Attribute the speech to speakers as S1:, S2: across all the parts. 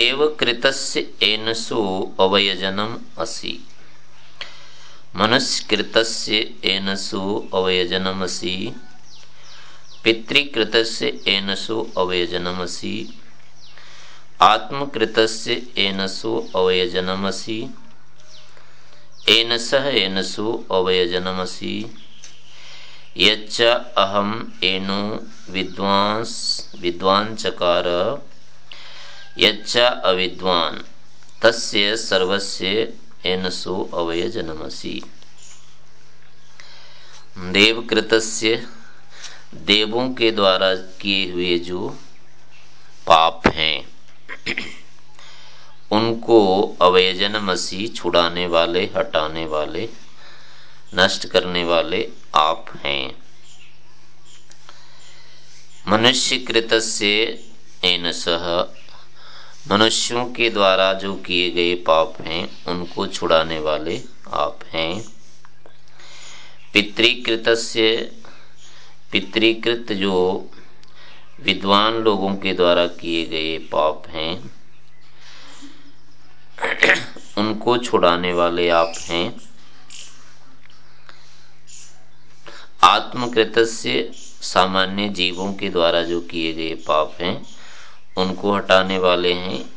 S1: एव कृतस्य एनसो अवयजनम असि। मनुष्यकृतस्य एनसो अवयजनमसि पितृकृतस्य एनसो अवयजनमसि आत्मकृतस्य एनसो अवयजनमसि एनसः एनसो अवयजनमसि यच्च अहम एनो विद्वांस विद्वान चकार यच्च अविद्वान। तस्य सर्वस्य देवकृतस्य देवों के द्वारा किए हुए जो पाप हैं, उनको अवयजन मसी छुड़ाने वाले, हटाने वाले, नष्ट करने वाले आप हैं। मनुष्य कृत से मनुष्यों के द्वारा जो किए गए पाप हैं, उनको छुड़ाने वाले आप हैं। पितृकृत पितृकृत जो विद्वान लोगों के द्वारा किए गए पाप हैं, उनको छुड़ाने वाले आप हैं। आत्मकृत सामान्य जीवों के द्वारा जो किए गए पाप हैं उनको हटाने वाले हैं।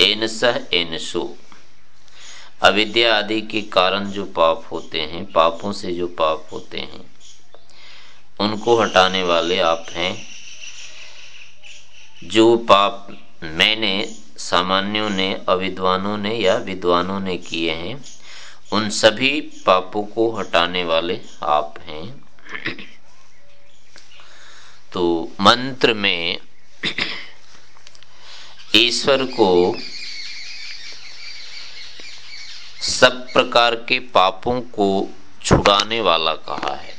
S1: एनसह एनसो अविद्या आदि के कारण जो पाप होते हैं, पापों से जो पाप होते हैं, उनको हटाने वाले आप हैं। जो पाप मैंने, सामान्यों ने, अविद्वानों ने या विद्वानों ने किए हैं, उन सभी पापों को हटाने वाले आप हैं। तो मंत्र में ईश्वर को सब प्रकार के पापों को छुड़ाने वाला कहा है।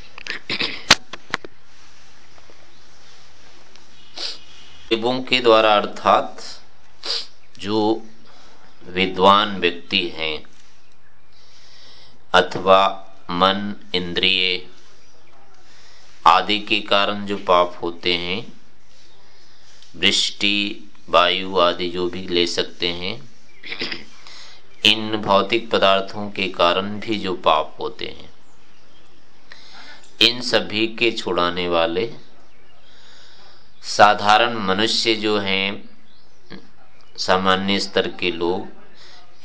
S1: देवों के द्वारा अर्थात जो विद्वान व्यक्ति हैं, अथवा मन, इंद्रिय आदि के कारण जो पाप होते हैं, वृष्टि वायु आदि जो भी ले सकते हैं, इन भौतिक पदार्थों के कारण भी जो पाप होते हैं। इन सभी के छुड़ाने वाले साधारण मनुष्य जो हैं, सामान्य स्तर के लोग,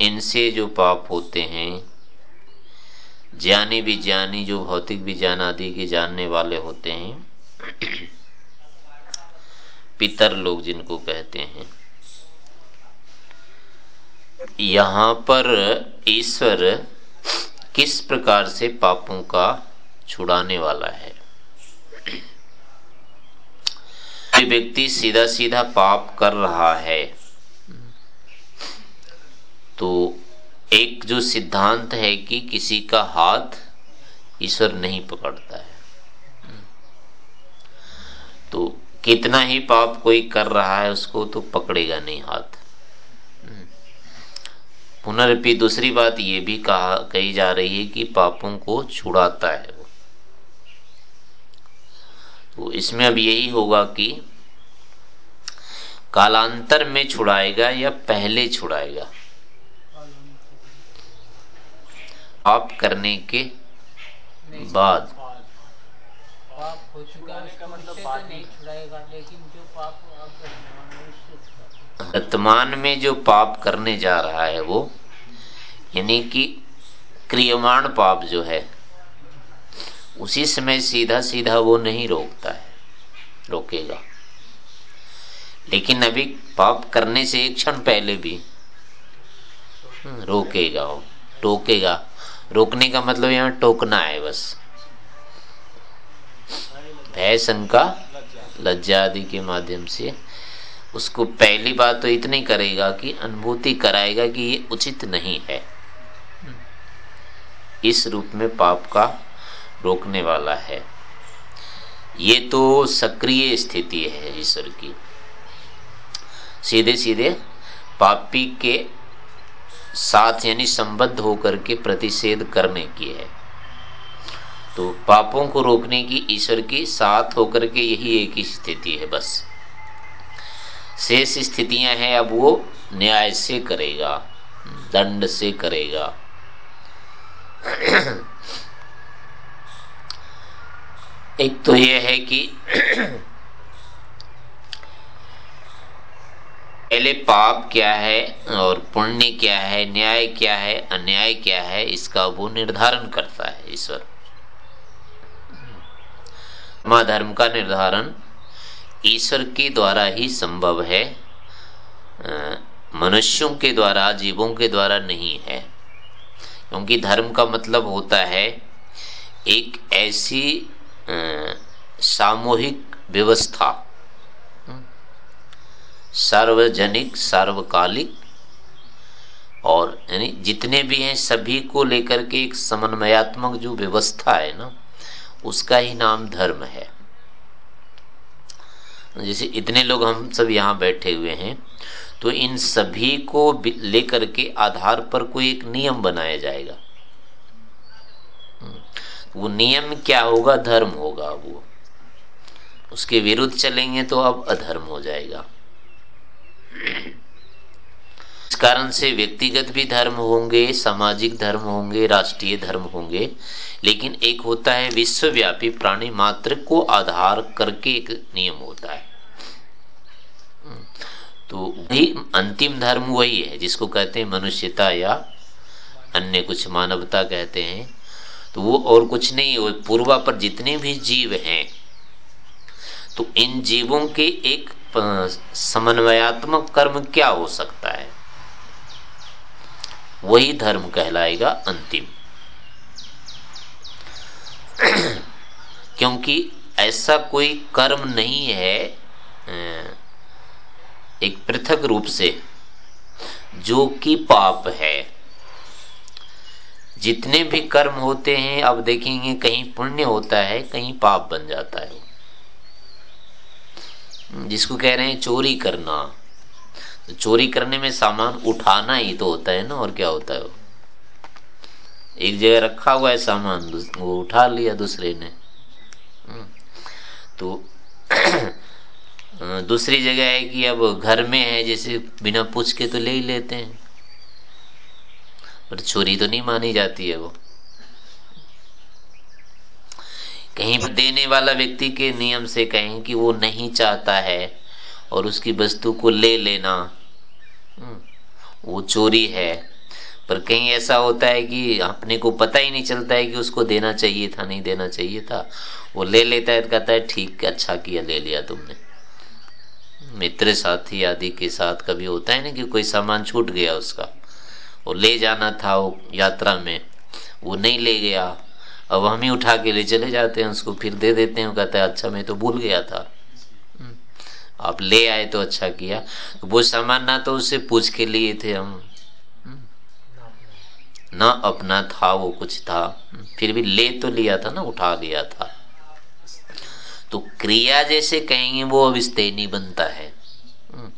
S1: इनसे जो पाप होते हैं, ज्ञानी विज्ञानी जो भौतिक विज्ञान आदि के जानने वाले होते हैं पितर लोग जिनको कहते हैं। यहाँ पर ईश्वर किस प्रकार से पापों का छुड़ाने वाला है? व्यक्ति सीधा सीधा पाप कर रहा है तो एक जो सिद्धांत है कि किसी का हाथ ईश्वर नहीं पकड़ता है। तो कितना ही पाप कोई कर रहा है उसको तो पकड़ेगा नहीं हाथ। पुनरपि दूसरी बात ये भी कहा कही जा रही है कि पापों को छुड़ाता है वो। तो इसमें अब यही होगा कि कालांतर में छुड़ाएगा या पहले छुड़ाएगा? आप करने के बाद। वर्तमान में जो पाप करने जा रहा है वो यानी कि क्रियमाण पाप जो है उसी समय सीधा सीधा वो नहीं रोकता है रोकेगा। लेकिन अभी पाप करने से एक क्षण पहले भी हम्म, रोकेगा वो टोकेगा। रोकने का मतलब यहाँ टोकना है बस। भय शंका लज्जा आदि के माध्यम से उसको पहली बात तो इतनी करेगा कि अनुभूति कराएगा कि ये उचित नहीं है। इस रूप में पाप का रोकने वाला है। ये तो सक्रिय स्थिति है ईश्वर की। सीधे सीधे पापी के साथ यानी संबद्ध होकर के प्रतिषेध करने की है। तो पापों को रोकने की ईश्वर की साथ होकर के यही एक ही स्थिति है, बस। शेष स्थितियाँ हैं, अब वो न्याय से करेगा, दंड से करेगा। एक तो यह है कि पहले पाप क्या है और पुण्य क्या है, न्याय क्या है, अन्याय क्या है, इसका वो निर्धारण करता है ईश्वर। धर्म का निर्धारण ईश्वर के द्वारा ही संभव है। मनुष्यों के द्वारा, जीवों के द्वारा नहीं है। क्योंकि धर्म का मतलब होता है एक ऐसी सामूहिक व्यवस्था। सार्वजनिक, सार्वकालिक और यानी जितने भी हैं सभी को लेकर के एक समन्वयात्मक जो व्यवस्था है ना उसका ही नाम धर्म है। जैसे इतने लोग हम सब यहाँ बैठे हुए हैं तो इन सभी को लेकर के आधार पर कोई एक नियम बनाया जाएगा। वो नियम क्या होगा? धर्म होगा वो। उसके विरुद्ध चलेंगे तो अब अधर्म हो जाएगा। कारण से व्यक्तिगत भी धर्म होंगे, सामाजिक धर्म होंगे, राष्ट्रीय धर्म होंगे। लेकिन एक होता है विश्वव्यापी प्राणी मात्र को आधार करके एक नियम होता है। तो वही अंतिम धर्म वही है, जिसको कहते हैं मनुष्यता या अन्य कुछ मानवता कहते हैं। तो वो और कुछ नहीं वो पूर्वा पर जितने भी जीव हैं तो इन जीवों के एक समन्वयात्मक कर्म क्या हो सकता है? वही धर्म कहलाएगा अंतिम। क्योंकि ऐसा कोई कर्म नहीं है एक पृथक रूप से, जो कि पाप है। जितने भी कर्म होते हैं अब देखेंगे कहीं पुण्य होता है, कहीं पाप बन जाता है। जिसको कह रहे हैं चोरी करना चोरी करने में सामान उठाना ही तो होता है ना, और क्या होता है वो? एक जगह रखा हुआ है सामान वो उठा लिया दूसरे ने। हम्म। तो दूसरी जगह है कि अब घर में है, जैसे बिना पूछ के तो ले ही लेते हैं। पर चोरी तो नहीं मानी जाती है वो। कहीं देने वाला व्यक्ति के नियम से कहें कि वो नहीं चाहता है और उसकी वस्तु को ले लेना। हम्म, वो चोरी है। पर कहीं ऐसा होता है कि अपने को पता ही नहीं चलता है कि उसको देना चाहिए था नहीं देना चाहिए था। वो ले लेता है तो कहता है ठीक अच्छा किया ले लिया तुमने। मित्र साथी आदि के साथ कभी होता है ना कि कोई सामान छूट गया उसका। वो ले जाना था वो यात्रा में। वो नहीं ले गया। अब हम ही उठा के ले चले जाते हैं उसको फिर दे देते हैं। कहता है अच्छा मैं तो भूल गया था। आप ले आए तो अच्छा किया। वो सामान ना तो उससे पूछ के लिए थे हम। हम्म। ना अपना था वो कुछ था। फिर भी ले तो लिया था ना उठा लिया था। तो क्रिया जैसे कहेंगे वो नहीं बनता है। हम्म।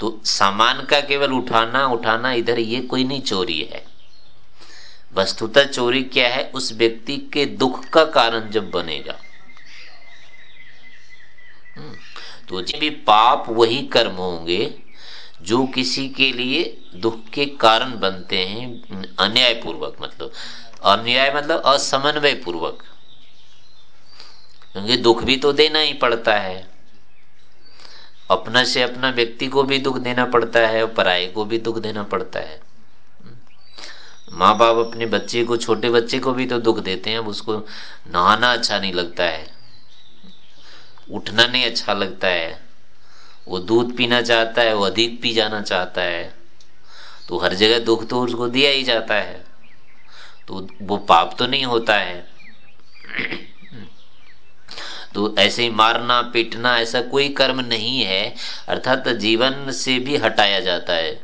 S1: तो सामान का केवल उठाना उठाना इधर ये कोई नहीं चोरी है। वस्तुतः चोरी क्या है? उस व्यक्ति के दुख का कारण जब बनेगा। हम्म, तो जब भी पाप वही कर्म होंगे जो किसी के लिए दुख के कारण बनते हैं अन्याय पूर्वक मतलब। अन्याय मतलब असमन्वय पूर्वक क्योंकि दुख भी तो देना ही पड़ता है। अपना से अपना व्यक्ति को भी दुख देना पड़ता है और पराये को भी दुख देना पड़ता है। माँ बाप अपने बच्चे को, छोटे बच्चे को भी तो दुख देते हैं, अब उसको नहाना अच्छा नहीं लगता है। उठना नहीं अच्छा लगता है। वो दूध पीना चाहता है, वो अधिक पी जाना चाहता है। तो हर जगह दुख तो उसको दिया ही जाता है। तो वो पाप तो नहीं होता है। तो ऐसे ही मारना, पीटना, ऐसा कोई कर्म नहीं है। अर्थात जीवन से भी हटाया जाता है।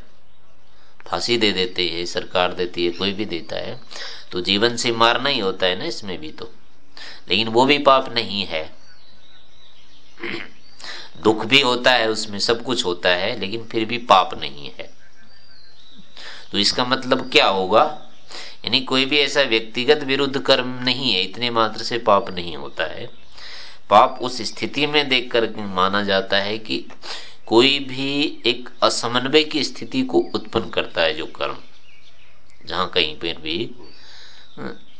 S1: फांसी दे देते है, सरकार देती है, कोई भी देता है। तो जीवन से मारना ही होता है ना इसमें भी तो। लेकिन वो भी पाप नहीं है। दुख भी होता है, उसमें सब कुछ होता है, लेकिन फिर भी पाप नहीं है। तो इसका मतलब क्या होगा? यानी कोई भी ऐसा व्यक्तिगत विरुद्ध कर्म नहीं है, इतने मात्र से पाप नहीं होता है। पाप उस स्थिति में देख कर माना जाता है कि कोई भी एक असमन्वय की स्थिति को उत्पन्न करता है जो कर्म। जहाँ कहीं पर भी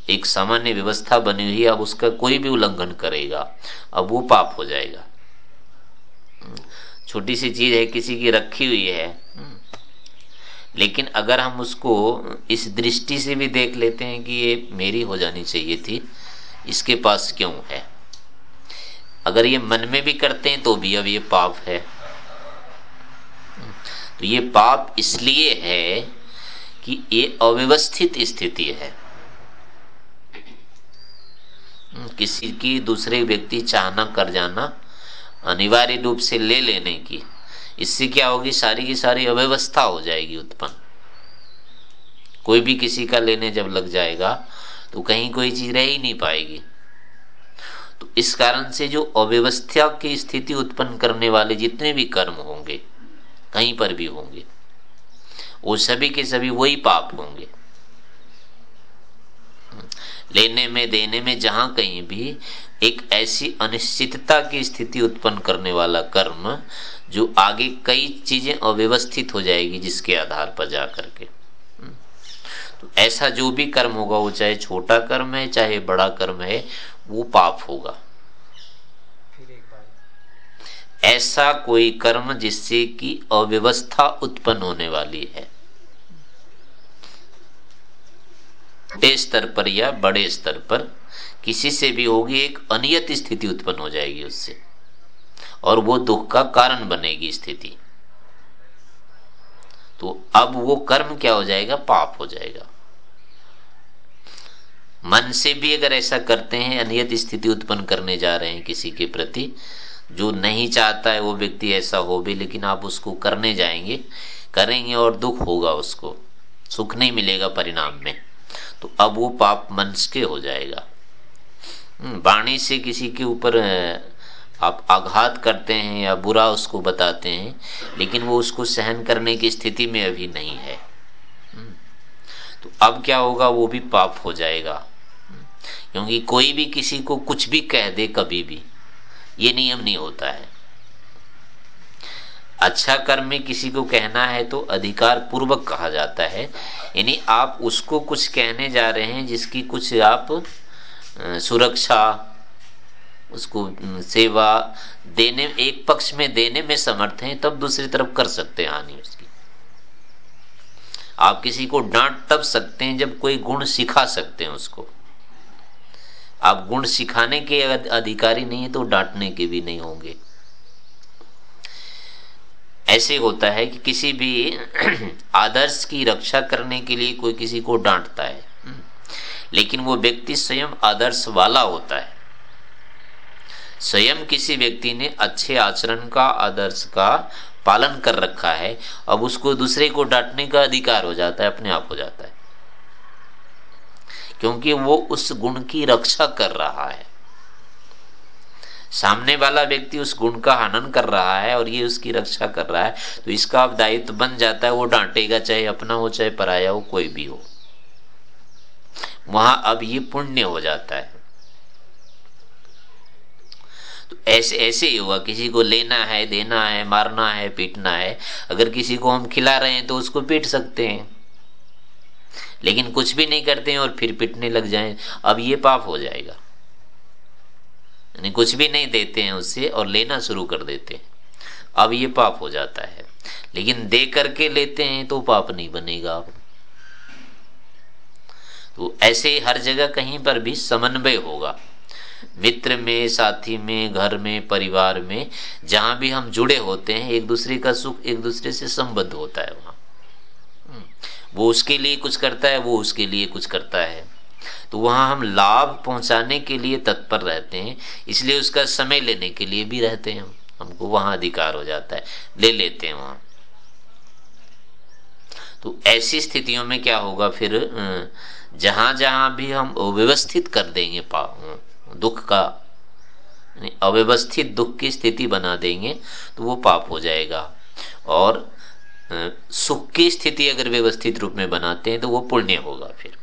S1: एक सामान्य व्यवस्था बनी हुई है, अब उसका कोई भी उल्लंघन करेगा, अब वो पाप हो जाएगा। छोटी सी चीज़ है, किसी की रखी हुई है। लेकिन अगर हम उसको इस दृष्टि से भी देख लेते हैं कि ये मेरी हो जानी चाहिए थी, इसके पास क्यों है? अगर ये मन में भी करते हैं तो भी अब ये पाप है। तो ये पाप इसलिए है कि ये अव्यवस्थित स्थिति है। किसी की दूसरे व्यक्ति चाहना, कर जाना अनिवार्य रूप से ले लेने की। इससे क्या होगी? सारी की सारी अव्यवस्था हो जाएगी उत्पन्न। कोई भी किसी का लेने जब लग जाएगा तो कहीं कोई चीज़ रह ही नहीं पाएगी। तो इस कारण से जो अव्यवस्था की स्थिति उत्पन्न करने वाले जितने भी कर्म होंगे, कहीं पर भी होंगे, वो सभी के सभी वही पाप होंगे। लेने में देने में जहाँ कहीं भी एक ऐसी अनिश्चितता की स्थिति उत्पन्न करने वाला कर्म जो आगे कई चीज़ें अव्यवस्थित हो जाएगी जिसके आधार पर जाकर के। तो ऐसा जो भी कर्म होगा वो चाहे छोटा कर्म है चाहे बड़ा कर्म है वो पाप होगा। ऐसा कोई कर्म जिससे कि अव्यवस्था उत्पन्न होने वाली है। छोटे स्तर पर या बड़े स्तर पर किसी से भी होगी, एक अनियत स्थिति उत्पन्न हो जाएगी उससे। और वो दुख का कारण बनेगी स्थिति। तो अब वो कर्म क्या हो जाएगा? पाप हो जाएगा। मन से भी अगर ऐसा करते हैं, अनियत स्थिति उत्पन्न करने जा रहे हैं किसी के प्रति, जो नहीं चाहता है वो व्यक्ति ऐसा हो भी, लेकिन आप उसको करने जाएँगे, करेंगे और दुख होगा उसको। सुख नहीं मिलेगा परिणाम में। तो अब वो पाप मंस के हो जाएगा। हम्म, वाणी से किसी के ऊपर आप आघात करते हैं या बुरा उसको बताते हैं लेकिन वो उसको सहन करने की स्थिति में अभी नहीं है। हम्म, तो अब क्या होगा वो भी पाप हो जाएगा। हम्म, क्योंकि कोई भी किसी को कुछ भी कह दे कभी भी ये नियम नहीं होता है। अच्छा कर्म में किसी को कहना है तो अधिकार पूर्वक कहा जाता है। यानी आप उसको कुछ कहने जा रहे हैं जिसकी कुछ आप सुरक्षा, उसको सेवा देने, एक पक्ष में देने में समर्थ हैं, तब दूसरी तरफ़ कर सकते हैं हानि उसकी। आप किसी को डांट तब सकते हैं जब कोई गुण सिखा सकते हैं उसको। आप गुण सिखाने के अधिकारी नहीं है तो डांटने के भी नहीं होंगे। ऐसे होता है कि किसी भी आदर्श की रक्षा करने के लिए कोई किसी को डांटता है। लेकिन वो व्यक्ति स्वयं आदर्श वाला होता है। स्वयं किसी व्यक्ति ने अच्छे आचरण का, आदर्श का पालन कर रखा है, अब उसको दूसरे को डांटने का अधिकार हो जाता है, अपने आप हो जाता है। क्योंकि वो उस गुण की रक्षा कर रहा है। सामने वाला व्यक्ति उस गुण का हनन कर रहा है और ये उसकी रक्षा कर रहा है तो इसका अब दायित्व बन जाता है, वो डांटेगा, चाहे अपना हो, चाहे पराया हो, कोई भी हो। वहाँ अब ये पुण्य हो जाता है। तो ऐसे ऐसे ही हुआ, किसी को लेना है, देना है, मारना है, पीटना है, अगर किसी को हम खिला रहे हैं तो उसको पीट सकते हैं। लेकिन कुछ भी नहीं करते हैं और फिर पिटने लग जाएँ, अब ये पाप हो जाएगा। यानी कुछ भी नहीं देते हैं उससे और लेना शुरू कर देते हैं। अब ये पाप हो जाता है। लेकिन दे करके लेते हैं तो पाप नहीं बनेगा। अब तो ऐसे हर जगह कहीं पर भी समन्वय होगा। मित्र में साथी में घर में परिवार में जहाँ भी हम जुड़े होते हैं एक दूसरे का सुख एक दूसरे से संबद्ध होता है वहाँ। हम्म, वो उसके लिए कुछ करता है वो उसके लिए कुछ करता है। तो वहाँ हम लाभ पहुँचाने के लिए तत्पर रहते हैं, इसलिए उसका समय लेने के लिए भी रहते हैं हमको वहाँ अधिकार हो जाता है, ले लेते हैं वहाँ। तो ऐसी स्थितियों में क्या होगा फिर जहाँ जहाँ भी हम अव्यवस्थित कर देंगे दुख का अव्यवस्थित दुख की स्थिति बना देंगे तो वो पाप हो जाएगा। और सुख की स्थिति अगर व्यवस्थित रूप में बनाते हैं तो वो पुण्य होगा फिर।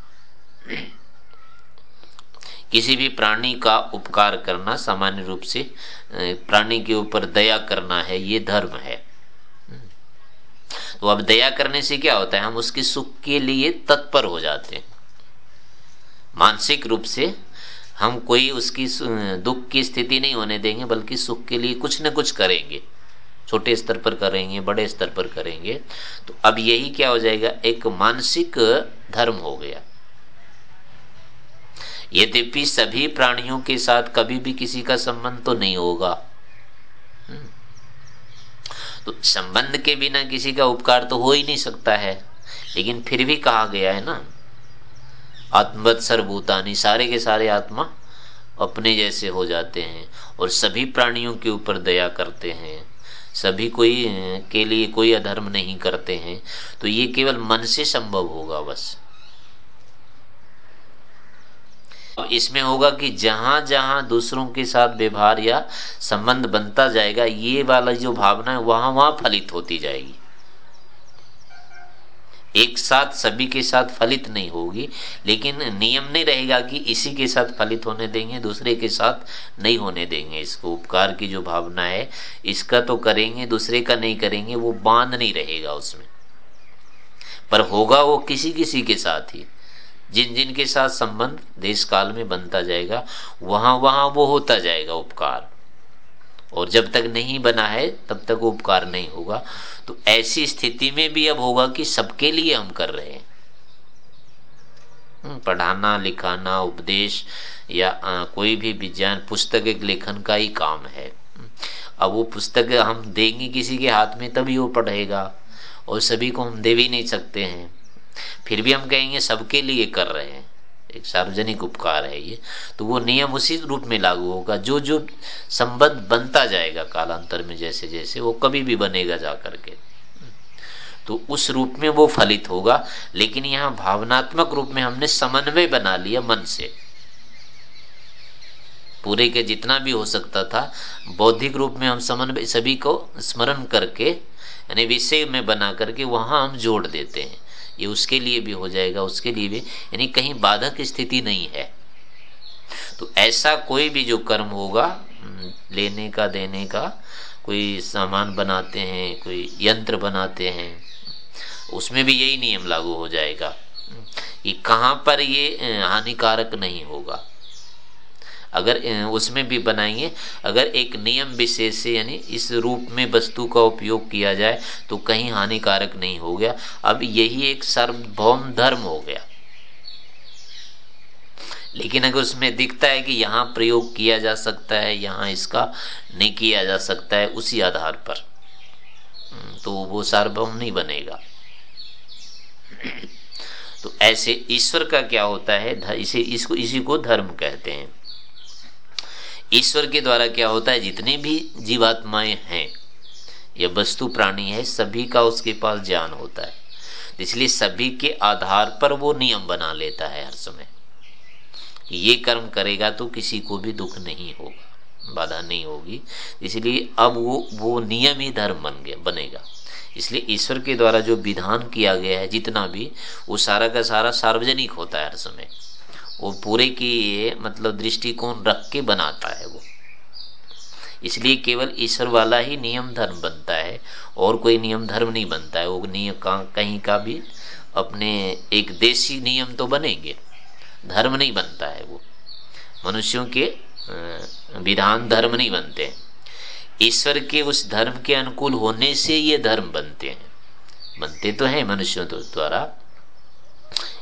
S1: किसी भी प्राणी का उपकार करना सामान्य रूप से प्राणी के ऊपर दया करना है, ये धर्म है। तो अब दया करने से क्या होता है? हम उसके सुख के लिए तत्पर हो जाते हैं। मानसिक रूप से हम कोई उसकी दुख की स्थिति नहीं होने देंगे, बल्कि सुख के लिए कुछ न कुछ करेंगे। छोटे स्तर पर करेंगे, बड़े स्तर पर करेंगे। तो अब यही क्या हो जाएगा? एक मानसिक धर्म हो गया। यद्यपि सभी प्राणियों के साथ कभी भी किसी का संबंध तो नहीं होगा। हम्म। तो संबंध के बिना किसी का उपकार तो हो ही नहीं सकता है। लेकिन फिर भी कहा गया है ना आत्मवत सर्वभूतानी सारे के सारे आत्मा अपने जैसे हो जाते हैं और सभी प्राणियों के ऊपर दया करते हैं। सभी कोई, के लिए कोई अधर्म नहीं करते हैं। तो ये केवल मन से संभव होगा बस। इसमें होगा कि जहाँ जहाँ दूसरों के साथ व्यवहार या संबंध बनता जाएगा, ये वाला जो भावना है, वहाँ वहाँ फलित होती जाएगी। एक साथ सभी के साथ फलित नहीं होगी, लेकिन नियम नहीं रहेगा कि इसी के साथ फलित होने देंगे, दूसरे के साथ नहीं होने देंगे। इसको उपकार की जो भावना है, इसका तो करेंगे, दूसरे का नहीं करेंगे, वो बाँध नहीं रहेगा उसमें। पर होगा वो किसी किसी के साथ ही। जिन जिन के साथ संबंध देश काल में बनता जाएगा वहाँ वहाँ वो होता जाएगा उपकार। और जब तक नहीं बना है तब तक उपकार नहीं होगा। तो ऐसी स्थिति में भी अब होगा कि सबके लिए हम कर रहे हैं। हम्म, पढ़ाना लिखाना उपदेश या आ, कोई भी विज्ञान पुस्तक एक लेखन का ही काम है। अब वो पुस्तक हम देंगे किसी के हाथ में तभी वो पढ़ेगा। और सभी को हम दे भी नहीं सकते हैं। फिर भी हम कहेंगे सबके लिए कर रहे हैं। एक सार्वजनिक उपकार है ये। तो वो नियम उसी रूप में लागू होगा। जो जो संबंध बनता जाएगा कालांतर में जैसे जैसे, वो कभी भी बनेगा जा करके। तो उस रूप में वो फलित होगा। लेकिन यहाँ भावनात्मक रूप में हमने समन्वय बना लिया मन से। पूरे के जितना भी हो सकता था, बौद्धिक रूप में हम समन्वय, सभी को स्मरण करके, यानी विषय में बना करके वहाँ हम जोड़ देते हैं। ये उसके लिए भी हो जाएगा उसके लिए भी। यानी कहीं बाधक स्थिति नहीं है। तो ऐसा कोई भी जो कर्म होगा हम्म, लेने का देने का कोई सामान बनाते हैं कोई यंत्र बनाते हैं उसमें भी यही नियम लागू हो जाएगा। कि कहाँ पर ये हानिकारक नहीं होगा। अगर उसमें भी बनाएँगे अगर एक नियम विशेष से यानी इस रूप में वस्तु का उपयोग किया जाए तो कहीं हानिकारक नहीं हो गया। अब यही एक सार्वभौम धर्म हो गया। लेकिन अगर उसमें दिखता है कि यहाँ प्रयोग किया जा सकता है यहाँ इसका नहीं किया जा सकता है उसी आधार पर हम्म, तो वो सार्वभौम नहीं बनेगा। तो ऐसे ईश्वर का क्या होता है इसे इसको इसी को धर्म कहते हैं। ईश्वर के द्वारा क्या होता है? जितने भी जीवात्माएँ हैं, या वस्तु प्राणी है, सभी का उसके पास ज्ञान होता है। इसलिए सभी के आधार पर वो नियम बना लेता है हर समय। कि ये कर्म करेगा तो किसी को भी दुख नहीं होगा, बाधा नहीं होगी। इसलिए अब वो वो नियम ही धर्म बन गया, बनेगा। इसलिए ईश्वर के द्वारा जो विधान किया गया है, जितना भी, वो सारा का सारा सार्वजनिक होता है हर समय। वो पूरे की मतलब दृष्टिकोण रख के बनाता है वो। इसलिए केवल ईश्वर वाला ही नियम धर्म बनता है और कोई नियम धर्म नहीं बनता है। वो नियम का, कहीं का भी अपने एक देशी नियम तो बनेंगे। धर्म नहीं बनता है वो। मनुष्यों के विधान धर्म नहीं बनते हैं। ईश्वर के उस धर्म के अनुकूल होने से ये धर्म बनते हैं। बनते तो हैं मनुष्यों द्वारा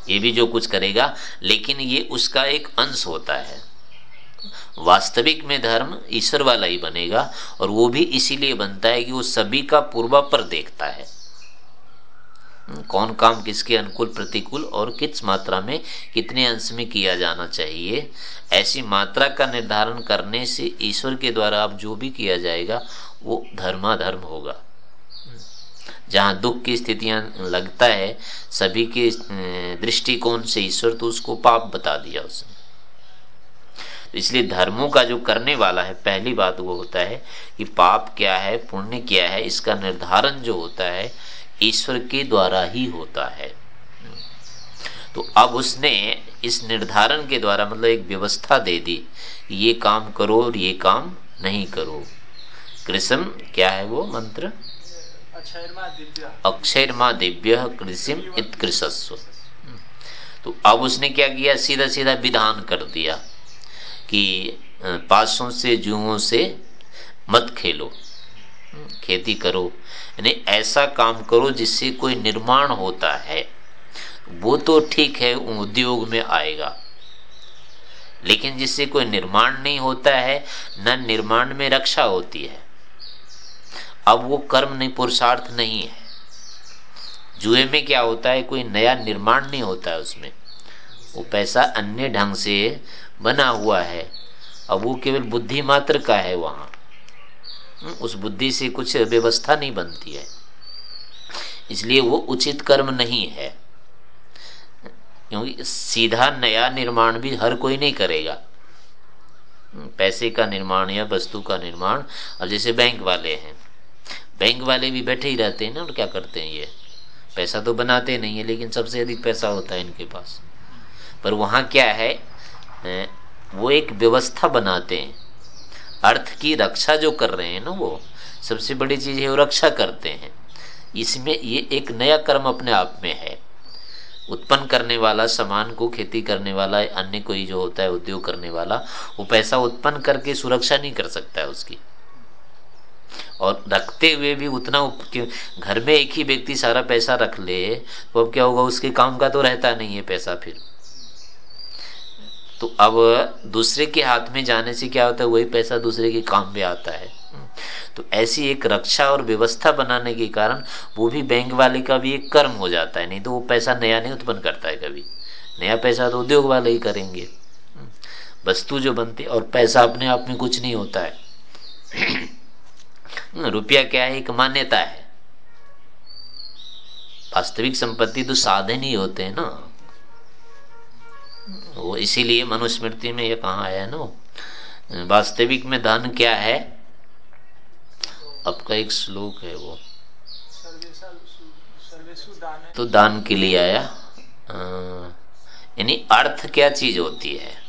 S1: ये भी जो कुछ करेगा, लेकिन ये उसका एक अंश होता है। वास्तविक में धर्म ईश्वर वाला ही बनेगा, और वो भी इसीलिए बनता है कि वो सभी का पूर्वापर देखता है। कौन काम किसके अनुकूल, प्रतिकूल और किस मात्रा में, कितने अंश में किया जाना चाहिए, ऐसी मात्रा का निर्धारण करने से ईश्वर के द्वारा अब जो भी किया जाएगा, वो धर्माधर्म होगा। जहाँ दुख की स्थितियाँ लगता है, सभी के दृष्टिकोण से ईश्वर तो उसको पाप बता दिया उसने। तो इसलिए धर्मों का जो करने वाला है, पहली बात वो होता है कि पाप क्या है, पुण्य क्या है, इसका निर्धारण जो होता है, ईश्वर के द्वारा ही होता है। तो अब उसने इस निर्धारण के द्वारा मतलब एक व्यवस्था दे दी ये काम करो और ये काम नहीं करो। कृष्ण, क्या है वो मंत्र? अक्षर माँ दिव्य कृषिम इत्कृशस्व तो अब उसने क्या किया? सीधा सीधा विधान कर दिया कि पासों से जुओं से मत खेलो। खेती करो। यानी ऐसा काम करो जिससे कोई निर्माण होता है। वो तो ठीक है, उद्योग में आएगा। लेकिन जिससे कोई निर्माण नहीं होता है, न निर्माण में रक्षा होती है। अब वो कर्म नहीं पुरुषार्थ नहीं है। जुए में क्या होता है कोई नया निर्माण नहीं होता है उसमें। वो पैसा अन्य ढंग से बना हुआ है। अब वो केवल बुद्धि मात्र का है वहाँ। हम्म, उस बुद्धि से कुछ व्यवस्था नहीं बनती है। इसलिए वो उचित कर्म नहीं है। क्योंकि सीधा नया निर्माण भी हर कोई नहीं करेगा। हम्म, पैसे का निर्माण या वस्तु का निर्माण अब जैसे बैंक वाले हैं। बैंक वाले भी बैठे ही रहते हैं ना, और क्या करते हैं ये? पैसा तो बनाते नहीं है, लेकिन सबसे अधिक पैसा होता है इनके पास। पर वहाँ क्या है वो एक व्यवस्था बनाते हैं। अर्थ की रक्षा जो कर रहे हैं ना वो, सबसे बड़ी चीज़ है वो रक्षा करते हैं। इसमें ये एक नया कर्म अपने आप में है। उत्पन्न करने वाला, सामान को खेती करने वाला, अन्य कोई जो होता है उद्योग करने वाला, वो पैसा उत्पन्न करके सुरक्षा नहीं कर सकता है उसकी। और रखते हुए भी उतना घर में एक ही व्यक्ति सारा पैसा रख ले तो अब क्या होगा, उसके काम का तो रहता नहीं है पैसा फिर। तो अब दूसरे के हाथ में जाने से क्या होता है, वही पैसा दूसरे के काम में आता है। तो ऐसी एक रक्षा और व्यवस्था बनाने के कारण वो भी बैंक वाले का भी एक कर्म हो जाता है, नहीं तो वो पैसा नया नहीं उत्पन्न करता है कभी। नया पैसा तो उद्योग वाले ही करेंगे। वस्तु जो बनती और पैसा अपने आप में कुछ नहीं होता है। रुपया क्या है, एक मान्यता है। वास्तविक संपत्ति तो साधन ही होते हैं ना। वो इसीलिए मनुस्मृति में ये कहा है ना, वास्तविक में धन क्या है? आपका एक श्लोक है वो। तो दान के लिए आया। यानी अर्थ क्या चीज़ होती है?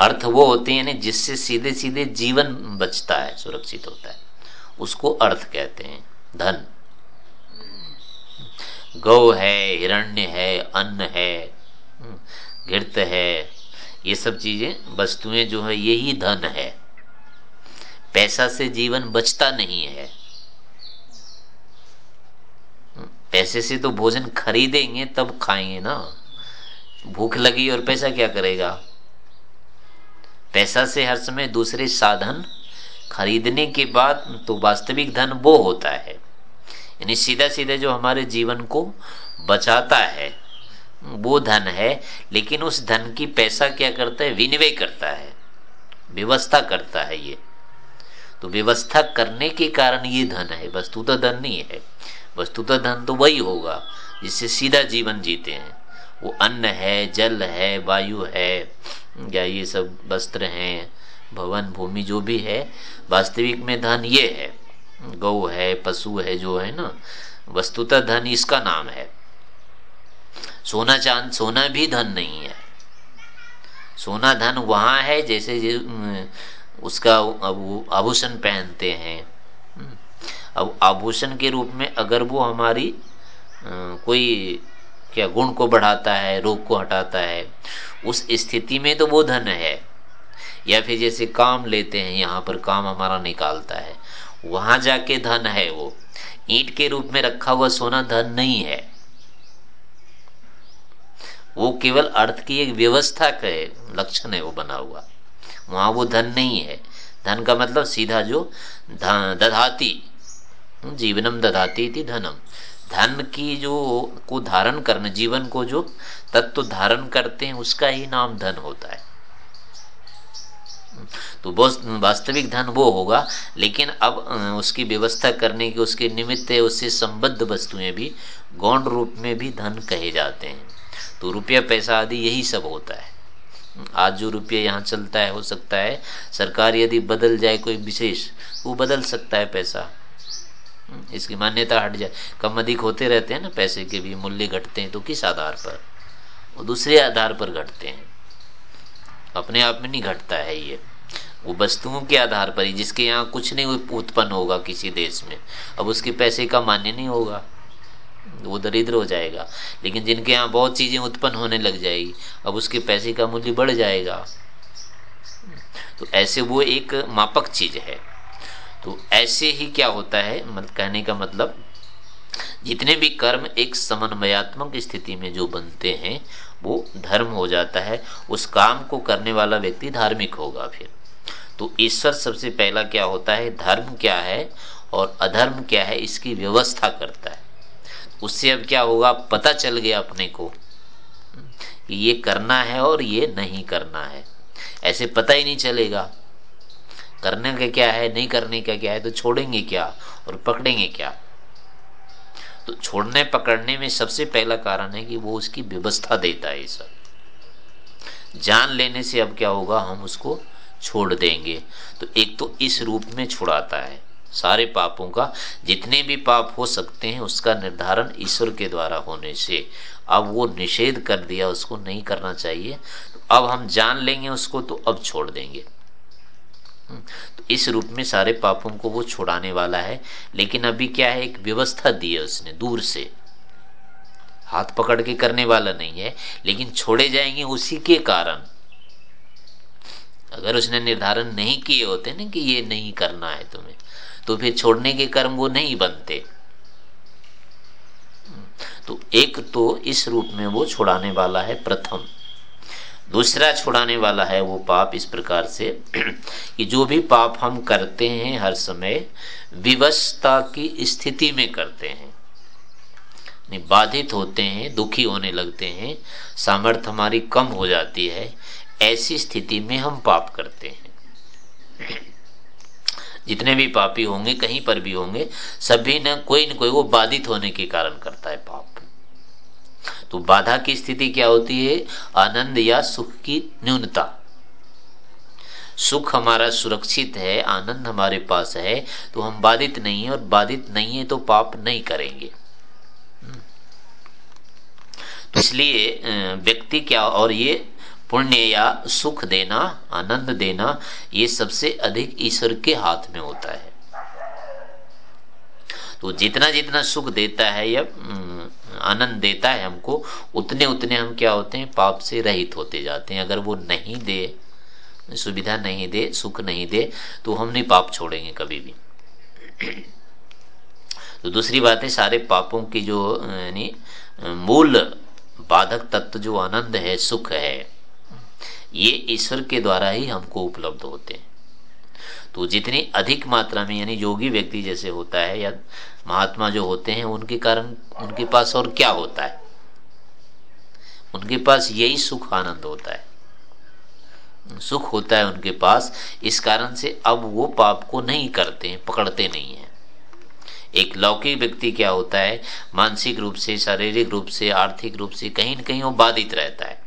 S1: अर्थ वो होते हैं, यानी जिससे सीधे सीधे जीवन बचता है, सुरक्षित होता है। उसको अर्थ कहते हैं, धन। गौ है, हिरण्य है, अन्न है, घृत है, ये सब चीज़ें, वस्तुएँ जो है, यही धन है। पैसा से जीवन बचता नहीं है। पैसे से तो भोजन खरीदेंगे, तब खाएँगे ना। भूख लगी और पैसा क्या करेगा? पैसा से हर समय दूसरे साधन खरीदने के बाद तो वास्तविक धन वो होता है। यानी सीधा सीधा जो हमारे जीवन को बचाता है, वो धन है, लेकिन उस धन की पैसा क्या करता है? विनिमय करता है, व्यवस्था करता है ये। तो व्यवस्था करने के कारण ये धन है वस्तु तो धन नहीं है। वस्तु तो धन तो वही होगा जिससे सीधा जीवन जीते हैं। वो अन्न है, जल है, वायु है, या ये सब वस्त्र हैं, भवन, भूमि जो भी है, वास्तविक में धन ये है। गौ है, पशु है, जो है ना, वस्तुतः धन इसका नाम है। सोना चाँद, सोना भी धन नहीं है। सोना धन वहाँ है, जैसे उसका आभूषण पहनते हैं। अब आभूषण के रूप में अगर वो हमारी कोई क्या गुण को बढ़ाता है रोग को हटाता है, उस स्थिति में तो वो धन है। या फिर जैसे काम लेते हैं, यहाँ पर काम हमारा निकालता है, वहाँ जाके धन है वो। ईंट के रूप में रखा हुआ सोना धन नहीं है। वो केवल अर्थ की एक व्यवस्था का लक्षण है वो बना हुआ। वहाँ वो धन नहीं है। धन का मतलब सीधा जो धन दधाती। जीवनम दधाती थी धनम। धन की जो, को धारण करने, जीवन को जो तत्व धारण करते हैं, उसका ही नाम धन होता है। तो वास्तविक धन वो होगा, लेकिन अब उसकी व्यवस्था करने की, उसके निमित्त, उससे संबद्ध वस्तुएँ भी, गौण रूप में भी धन कहे जाते हैं। तो रुपया, पैसा आदि, यही सब होता है। आज जो रुपया यहाँ चलता है, हो सकता है, सरकार यदि बदल जाए कोई विशेष, वो बदल सकता है पैसा। इसकी मान्यता हट जाए। कम अधिक होते रहते हैं ना पैसे के भी, मूल्य घटते हैं तो किस आधार पर? वो दूसरे आधार पर घटते हैं। अपने आप में नहीं घटता है ये। वो वस्तुओं के आधार पर ही, जिसके यहाँ कुछ नहीं उत्पन्न होगा किसी देश में। अब उसके पैसे का मान्य नहीं होगा, वो दरिद्र हो जाएगा। लेकिन जिनके यहाँ बहुत चीज़ें उत्पन्न होने लग जाएगी, अब उसके पैसे का मूल्य बढ़ जाएगा। तो ऐसे वो एक मापक चीज़ है। तो ऐसे ही क्या होता है? मत कहने का मतलब जितने भी कर्म एक समन्वयात्मक स्थिति में जो बनते हैं, वो धर्म हो जाता है, उस काम को करने वाला व्यक्ति धार्मिक होगा फिर। तो ईश्वर सबसे पहला क्या होता है? धर्म क्या है? और अधर्म क्या है? इसकी व्यवस्था करता है। उससे अब क्या होगा? पता चल गया अपने को, कि ये करना है और ये नहीं करना है। ऐसे पता ही नहीं चलेगा। करने का क्या है, नहीं करने का क्या है तो छोड़ेंगे क्या और पकड़ेंगे क्या? तो छोड़ने पकड़ने में सबसे पहला कारण है कि वो उसकी व्यवस्था देता है सब। जान लेने से अब क्या होगा, हम उसको छोड़ देंगे। तो एक तो इस रूप में छुड़ाता है सारे पापों का। जितने भी पाप हो सकते हैं, उसका निर्धारण ईश्वर के द्वारा होने से। अब वो निषेध कर दिया, उसको नहीं करना चाहिए। अब हम जान लेंगे उसको तो अब छोड़ देंगे। तो इस रूप में सारे पापों को वो छुड़ाने वाला है। लेकिन अभी क्या है? एक व्यवस्था दी है उसने, दूर से। हाथ पकड़ के करने वाला नहीं है, लेकिन छोड़े जाएँगे उसी के कारण। अगर उसने निर्धारण नहीं किए होते ना कि ये नहीं करना है तुम्हें तो फिर छोड़ने के कर्म वो नहीं बनते। तो एक तो इस रूप में वो छुड़ाने वाला है प्रथम। दूसरा छुड़ाने वाला है वो पाप इस प्रकार से, कि जो भी पाप हम करते हैं हर समय विवस्था की स्थिति में करते हैं। बाधित होते हैं, दुखी होने लगते हैं, सामर्थ्य हमारी कम हो जाती है, ऐसी स्थिति में हम पाप करते हैं। जितने भी पापी होंगे, कहीं पर भी होंगे, सभी न कोई न कोई वो बाधित होने के कारण करता है पाप। तो बाधा की स्थिति क्या होती है? आनंद या सुख की न्यूनता। सुख हमारा सुरक्षित है, आनंद हमारे पास है तो हम बाधित नहीं है और बाधित नहीं है तो पाप नहीं करेंगे। तो इसलिए व्यक्ति क्या और ये पुण्य या सुख देना, आनंद देना, ये सबसे अधिक ईश्वर के हाथ में होता है। तो जितना जितना सुख देता है या आनंद देता है हमको, उतने उतने हम क्या होते हैं, पाप से रहित होते जाते हैं। अगर वो नहीं दे, सुविधा नहीं दे, सुख नहीं दे तो हम नहीं पाप छोड़ेंगे कभी भी। तो दूसरी बात है, सारे पापों की जो, यानी, मूल बाधक तत्व जो आनंद है, सुख है, ये ईश्वर के द्वारा ही हमको उपलब्ध होते हैं। तो जितनी अधिक मात्रा में, यानी योगी व्यक्ति जैसे होता है या महात्मा जो होते हैं, उनके कारण उनके पास और क्या होता है? उनके पास यही सुख आनंद होता है। सुख होता है उनके पास, इस कारण से अब वो पाप को नहीं करते हैं पकड़ते नहीं है। एक लौकिक व्यक्ति क्या होता है, मानसिक रूप से, शारीरिक रूप से, आर्थिक रूप से कहीं न कहीं वो बाधित रहता है।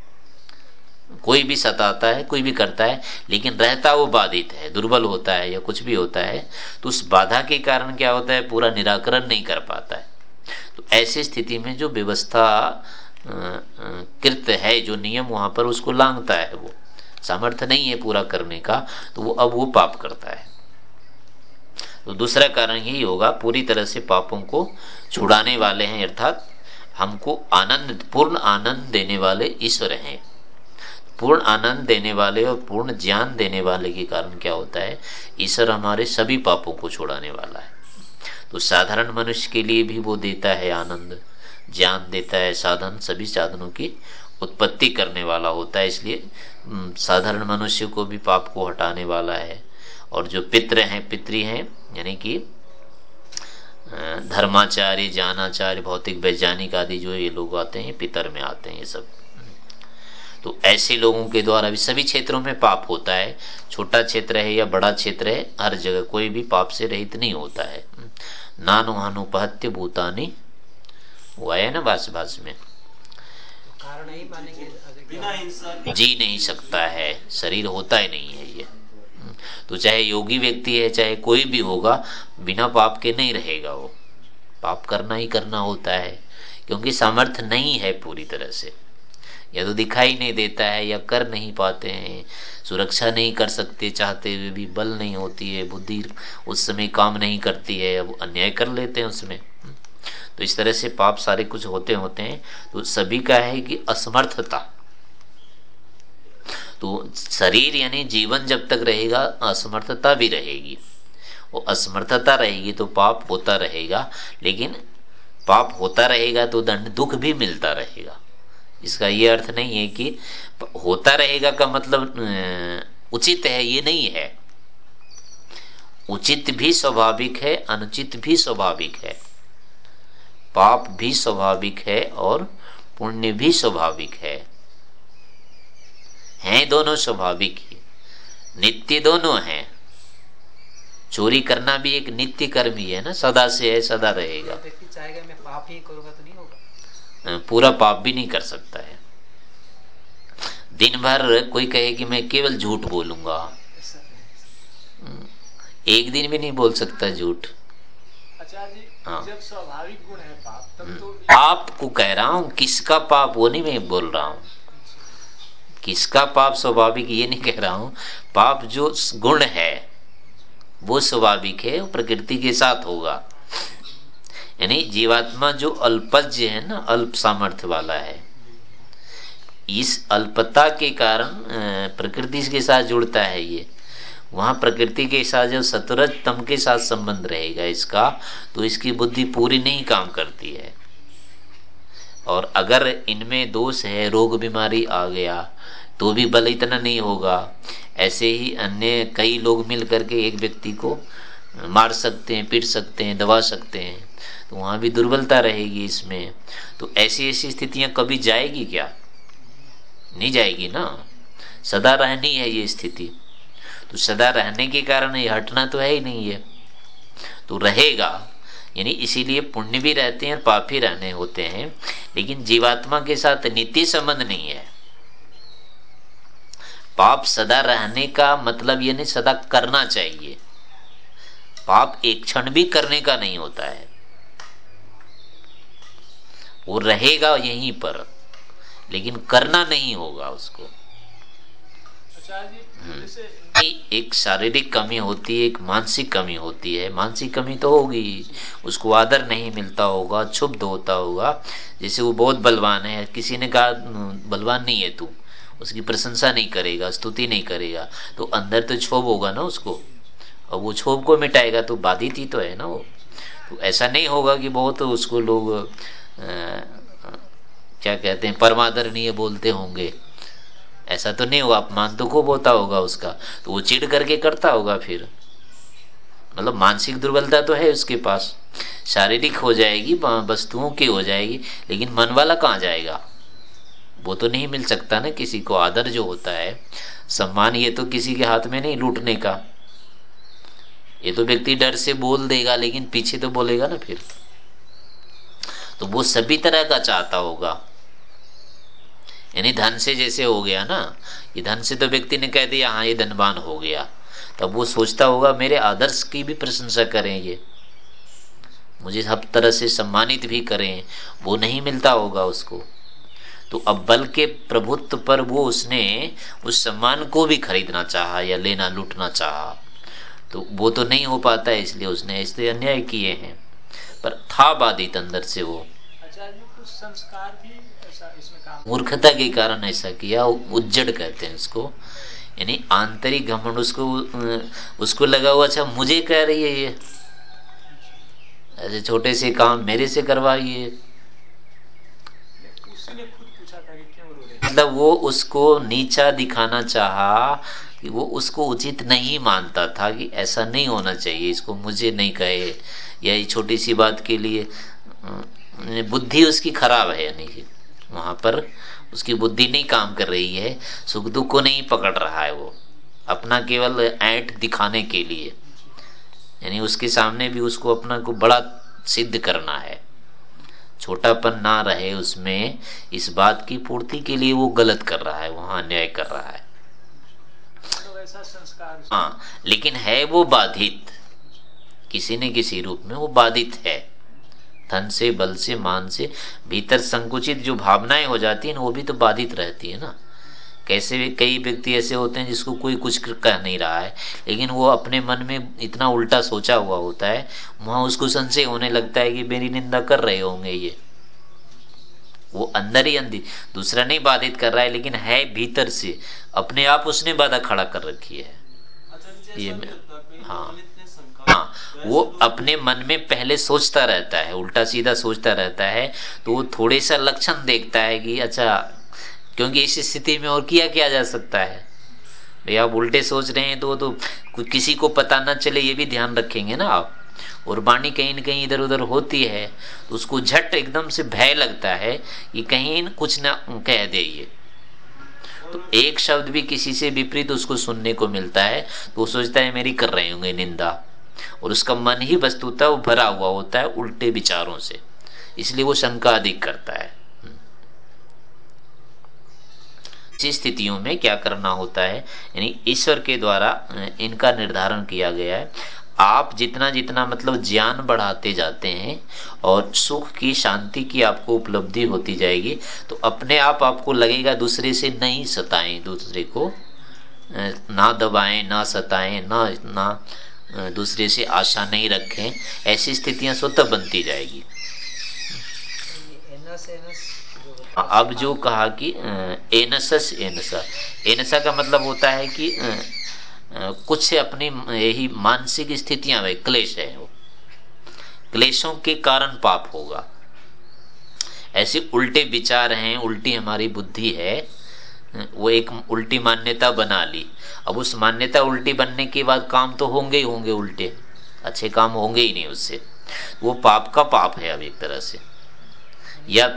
S1: कोई भी सताता है, कोई भी करता है, लेकिन रहता वो बाधित है, दुर्बल होता है या कुछ भी होता है तो उस बाधा के कारण क्या होता है, पूरा निराकरण नहीं कर पाता है। तो ऐसी स्थिति में जो व्यवस्था कृत है, जो नियम वहाँ पर उसको लांगता है वो, सामर्थ्य नहीं है पूरा करने का तो वो अब वो पाप करता है। तो दूसरा कारण यही होगा, पूरी तरह से पापों को छुड़ाने वाले हैं, अर्थात हमको आनंद, पूर्ण आनंद देने वाले ईश्वर हैं। पूर्ण आनंद देने वाले और पूर्ण ज्ञान देने वाले के कारण क्या होता है? ईश्वर हमारे सभी पापों को छोड़ाने वाला है। तो साधारण मनुष्य के लिए भी वो देता है आनंद। ज्ञान देता है साधन, सभी साधनों की उत्पत्ति करने वाला होता है, इसलिए साधारण मनुष्य को भी पाप को हटाने वाला है। और जो पित्र हैं, पितृ हैं, यानी कि धर्माचार्य, ज्ञानाचार्य, भौतिक, वैज्ञानिक आदि जो ये लोग आते हैं, पितर में आते हैं ये सब। तो ऐसे लोगों के द्वारा भी सभी क्षेत्रों में पाप होता है। छोटा क्षेत्र है या बड़ा क्षेत्र है, हर जगह कोई भी पाप से रहित नहीं होता है। नानु अनुपहत्य भूतानी हुआ है ना भाष भाष में। जी नहीं सकता है, शरीर होता ही नहीं है ये। तो चाहे योगी व्यक्ति है, चाहे कोई भी होगा, बिना पाप के नहीं रहेगा वो। पाप करना ही करना होता है, क्योंकि सामर्थ्य नहीं है पूरी तरह से। या तो दिखाई नहीं देता है या कर नहीं पाते हैं, सुरक्षा नहीं कर सकते, चाहते हुए भी बल नहीं होती है, बुद्धि उस समय काम नहीं करती है, अब अन्याय कर लेते हैं उसमें तो इस तरह से पाप सारे कुछ होते होते हैं तो सभी का है कि असमर्थता। तो शरीर यानी जीवन जब तक रहेगा, असमर्थता भी रहेगी। वो असमर्थता रहेगी तो पाप होता रहेगा, लेकिन पाप होता रहेगा तो दंड दुख भी मिलता रहेगा। इसका ये अर्थ नहीं है कि होता रहेगा का मतलब उचित है, ये नहीं है। उचित भी स्वाभाविक है, अनुचित भी स्वाभाविक है। पाप भी स्वाभाविक है और पुण्य भी स्वाभाविक है। हैं दोनों स्वाभाविक ही। नित्य दोनों हैं। चोरी करना भी एक नित्य कर्म ही है ना, सदा से है, सदा रहेगा। चाहेगा मैं पाप ही करूँगा तो नहीं पूरा पाप भी नहीं कर सकता है। दिन भर कोई कहे कि मैं केवल झूठ बोलूँगा। एक दिन भी नहीं बोल सकता झूठ। हाँ। जब स्वाभाविक गुण है पाप तब तो पाप को कह रहा हूँ किसका पाप वो नहीं मैं बोल रहा हूँ। किसका पाप स्वाभाविक ये नहीं कह रहा हूँ। पाप जो गुण है वो स्वाभाविक है प्रकृति के साथ होगा। यानी जीवात्मा जो अल्पज्य है ना, अल्प सामर्थ्य वाला है, इस अल्पता के कारण प्रकृति के साथ जुड़ता है ये। वहाँ प्रकृति के साथ जब सतुरज तम के साथ संबंध रहेगा इसका तो इसकी बुद्धि पूरी नहीं काम करती है। और अगर इनमें दोष है, रोग बीमारी आ गया तो भी बल इतना नहीं होगा। ऐसे ही अन्य कई लोग मिल करके एक व्यक्ति को मार सकते हैं, पीट सकते हैं, दबा सकते हैं। तो वहाँ भी दुर्बलता रहेगी इसमें। तो ऐसी ऐसी स्थितियाँ कभी जाएगी क्या? नहीं जाएगी ना? सदा रहनी है ये स्थिति। तो सदा रहने के कारण ये हटना तो है ही नहीं है। तो रहेगा। यानी इसीलिए पुण्य भी रहते हैं और पाप ही रहने होते हैं, लेकिन जीवात्मा के साथ नीति संबंध नहीं है। पाप सदा रहने का मतलब ये नहीं सदा करना चाहिए। पाप एक क्षण भी करने का नहीं होता है। वो रहेगा यहीं पर लेकिन करना नहीं होगा उसको। हम्म। एक शारीरिक कमी होती है एक मानसिक कमी होती है। मानसिक कमी तो होगी उसको आदर नहीं मिलता होगा क्षुब्ध होता होगा। जैसे वो बहुत बलवान है किसी ने कहा बलवान नहीं है तू। उसकी प्रशंसा नहीं करेगा स्तुति नहीं करेगा। तो अंदर तो क्षोभ होगा ना उसको। और वो क्षोभ को मिटाएगा तो बाधित ही तो है ना वो। तो ऐसा नहीं होगा कि बहुत उसको लोग आ, क्या कहते हैं परमादरणीय बोलते होंगे। ऐसा तो नहीं होगा अपमान तो खूब होता होगा उसका। तो वो चिड़ करके करता होगा फिर। मतलब मानसिक दुर्बलता तो है उसके पास। शारीरिक हो जाएगी वस्तुओं की हो जाएगी लेकिन मन वाला कहाँ जाएगा? वो तो नहीं मिल सकता ना किसी को। आदर जो होता है सम्मान ये तो किसी के हाथ में नहीं लूटने का। ये तो व्यक्ति डर से बोल देगा, लेकिन पीछे तो बोलेगा ना फिर। तो वो सभी तरह का चाहता होगा। यानी धन से जैसे हो गया ना, ये धन से तो व्यक्ति ने कह दिया हाँ ये धनवान हो गया। तब वो सोचता होगा, मेरे आदर्श की भी प्रशंसा करें ये। मुझे सब तरह से सम्मानित भी करें, वो नहीं मिलता होगा उसको। तो अब बल के प्रभुत्व पर वो उसने उस सम्मान को भी खरीदना चाहा या लेना, लूटना चाहा। तो वो तो नहीं हो पाता है इसलिए उसने इसलिए अन्याय किए हैं। पर था बाधित अंदर से वो। भी मूर्खता के कारण ऐसा किया उज्जड़ कहते हैं उसको यानी आंतरिक घमंड उसको उसको लगा हुआ अच्छा मुझे कह रही है ये। ऐसे छोटे से काम मेरे से करवाइए। मतलब वो उसको नीचा दिखाना चाहा कि वो उसको उचित नहीं मानता था कि ऐसा नहीं होना चाहिए, इसको मुझे नहीं कहे, या ये छोटी सी बात के लिए बुद्धि उसकी खराब है, यानी कि वहाँ पर उसकी बुद्धि नहीं काम कर रही है, सुख दुख को नहीं पकड़ रहा है वो, अपना केवल ऐठ दिखाने के लिए। यानी उसके सामने भी उसको अपना को बड़ा सिद्ध करना है। छोटापन ना रहे उसमें, इस बात की पूर्ति के लिए वो गलत कर रहा है, वहाँ अन्याय कर रहा है। तो हाँ। लेकिन है वो बाधित। किसी न किसी रूप में वो बाधित है। धन से, बल से, मान से, भीतर संकुचित जो भावनाएँ हो जाती हैं वो भी तो बाधित रहती है ना। कैसे भी, कई व्यक्ति ऐसे होते हैं जिसको कोई कुछ कह नहीं रहा है, लेकिन वो अपने मन में इतना उल्टा सोचा हुआ होता है, वहाँ उसको संशय होने लगता है कि मेरी निंदा कर रहे होंगे ये। वो अंदर ही अंधी। दूसरा नहीं बाधित कर रहा है लेकिन है भीतर से। अपने आप उसने बाधा खड़ा कर रखी है। अच्छा, ये हाँ। हाँ वो अपने मन में पहले सोचता रहता है उल्टा सीधा सोचता रहता है तो वो थोड़े सा लक्षण देखता है कि अच्छा क्योंकि इस स्थिति में और किया किया जा सकता है। भैया आप उल्टे सोच रहे हैं तो तो किसी को पता ना चले ये भी ध्यान रखेंगे ना आप। और वाणी कहीं न कहीं इधर उधर होती है तो उसको झट एकदम से भय लगता है कि कहीं कुछ ना कह दे ये। तो एक शब्द भी किसी से विपरीत उसको सुनने को मिलता है तो वो सोचता है, मेरी कर रहे होंगे निंदा। और उसका मन ही वस्तुता वो भरा हुआ होता है उल्टे विचारों से। इसलिए वो शंका अधिक करता है। स्थितियों में क्या करना होता है? यानी ईश्वर के द्वारा इनका निर्धारण किया गया है। आप जितना जितना मतलब ज्ञान बढ़ाते जाते हैं और सुख की शांति की आपको उपलब्धि होती जाएगी तो अपने आप आपको लगेगा दूसरे से नहीं सताएँ दूसरे को ना दबाएँ ना सताएँ ना ना दूसरे से आशा नहीं रखें ऐसी स्थितियाँ स्वतः बनती जाएगी। अब जो कहा कि एनसस एनसा। एनसा का मतलब होता है कि कुछ अपनी यही मानसिक स्थितियाँ वे, क्लेश है वो। क्लेशों के कारण पाप होगा। ऐसे उल्टे विचार हैं, उल्टी हमारी बुद्धि है। वो एक उल्टी मान्यता बना ली। अब उस मान्यता उल्टी बनने के बाद काम तो होंगे ही होंगे उल्टे। अच्छे काम होंगे ही नहीं उससे। वो पाप का पाप है अब एक तरह से। या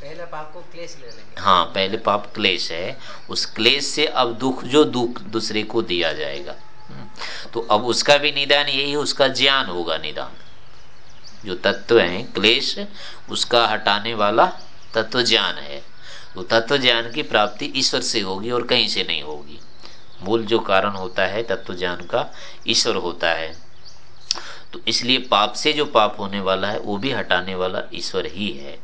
S2: पहले पाप को क्लेश ले लेंगे।
S1: हाँ पहले पाप क्लेश है। उस क्लेश से अब दुख, जो दुख दूसरे को दिया जाएगा। तो अब उसका भी निदान यही है, उसका ज्ञान होगा निदान। जो तत्व है, क्लेश, उसका हटाने वाला तत्व ज्ञान है। तो तत्व ज्ञान की प्राप्ति ईश्वर से होगी और कहीं से नहीं होगी। मूल जो कारण होता है, तत्व ज्ञान का ईश्वर होता है। तो इसलिए पाप से जो पाप होने वाला है, वो भी हटाने वाला ईश्वर ही है।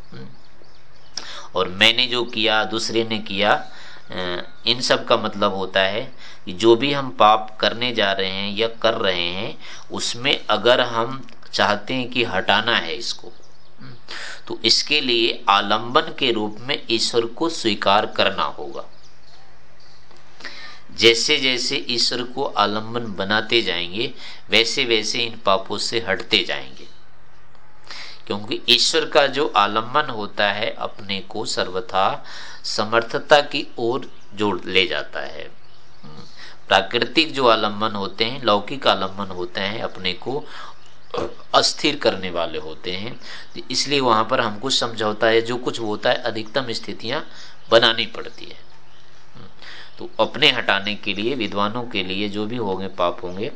S1: और मैंने जो किया, दूसरे ने किया इन सब का मतलब होता है कि जो भी हम पाप करने जा रहे हैं या कर रहे हैं, उसमें अगर हम चाहते हैं कि हटाना है इसको तो इसके लिए आलंबन के रूप में ईश्वर को स्वीकार करना होगा। जैसे जैसे ईश्वर को आलंबन बनाते जाएँगे, वैसे वैसे इन पापों से हटते जाएँगे। क्योंकि ईश्वर का जो आलंबन होता है, अपने को सर्वथा समर्थता की ओर जोड़ ले जाता है। प्राकृतिक जो आलंबन होते हैं, लौकिक आलंबन होते हैं, अपने को अस्थिर करने वाले होते हैं। तो इसलिए वहाँ पर हमको समझौता है, जो कुछ होता है, अधिकतम स्थितियाँ बनानी पड़ती है। तो अपने हटाने के लिए, विद्वानों के लिए जो भी होंगे, पाप होंगे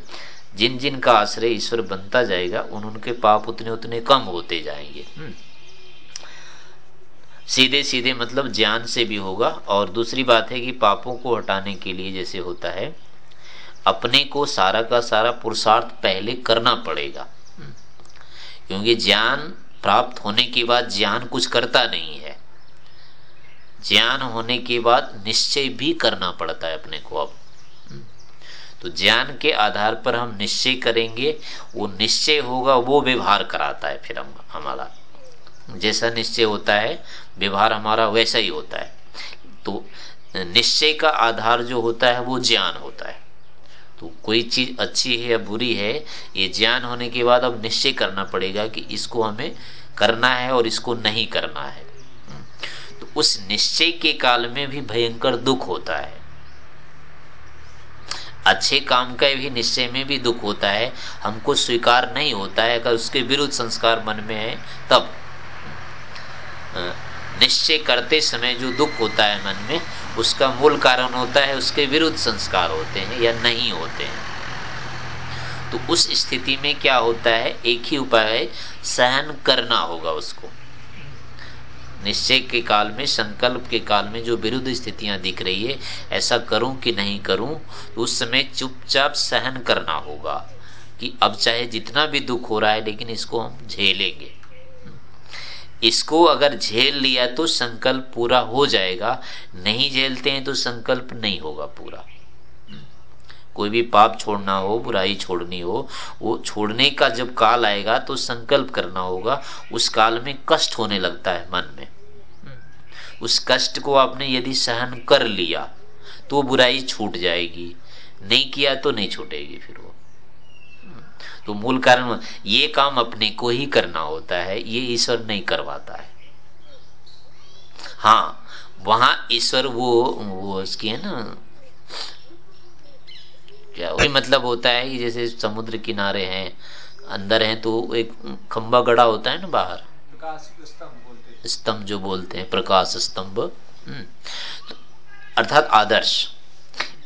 S1: जिन जिन का आश्रय ईश्वर बनता जाएगा उन उनके पाप उतने उतने कम होते जाएँगे हम्म। सीधे सीधे मतलब ज्ञान से भी होगा और दूसरी बात है कि पापों को हटाने के लिए जैसे होता है अपने को सारा का सारा पुरुषार्थ पहले करना पड़ेगा हम्म। क्योंकि ज्ञान प्राप्त होने के बाद ज्ञान कुछ करता नहीं है ज्ञान होने के बाद निश्चय भी करना पड़ता है अपने को अब तो ज्ञान के आधार पर हम निश्चय करेंगे, वो निश्चय होगा, वो व्यवहार कराता है फिर हम, हमारा। जैसा निश्चय होता है, व्यवहार हमारा वैसा ही होता है। तो निश्चय का आधार जो होता है, वो ज्ञान होता है। तो कोई चीज़ अच्छी है या बुरी है, ये ज्ञान होने के बाद अब निश्चय करना पड़ेगा कि इसको हमें करना है और इसको नहीं करना है। तो उस निश्चय के काल में भी भयंकर दुख होता है। अच्छे काम का भी निश्चय में भी दुख होता है, हमको स्वीकार नहीं होता है, अगर उसके विरुद्ध संस्कार मन में है, तब। निश्चय करते समय जो दुख होता है मन में, उसका मूल कारण होता है, उसके विरुद्ध संस्कार होते हैं या नहीं होते हैं। तो उस स्थिति में क्या होता है, एक ही उपाय है, सहन करना होगा उसको। निश्चय के काल में, संकल्प के काल में जो विरुद्ध स्थितियाँ दिख रही है, ऐसा करूँ कि नहीं करूँ, उस समय चुपचाप सहन करना होगा कि अब चाहे जितना भी दुख हो रहा है, लेकिन इसको हम झेलेंगे। इसको अगर झेल लिया तो संकल्प पूरा हो जाएगा, नहीं झेलते हैं तो संकल्प नहीं होगा पूरा। कोई भी पाप छोड़ना हो, बुराई छोड़नी हो, वो छोड़ने का जब काल आएगा तो संकल्प करना होगा, उस काल में कष्ट होने लगता है मन में। उस कष्ट को आपने यदि सहन कर लिया तो बुराई छूट जाएगी, नहीं किया तो नहीं छूटेगी फिर वो। तो मूल कारण, ये काम अपने को ही करना होता है, ये ईश्वर नहीं करवाता है। हाँ वहाँ ईश्वर वो वो उसकी है ना क्या वही मतलब होता है कि जैसे समुद्र किनारे हैं अंदर हैं तो एक खंबा गड़ा होता है ना बाहर? स्तंभ जो बोलते हैं प्रकाश स्तंभ। हम्म। अर्थात आदर्श।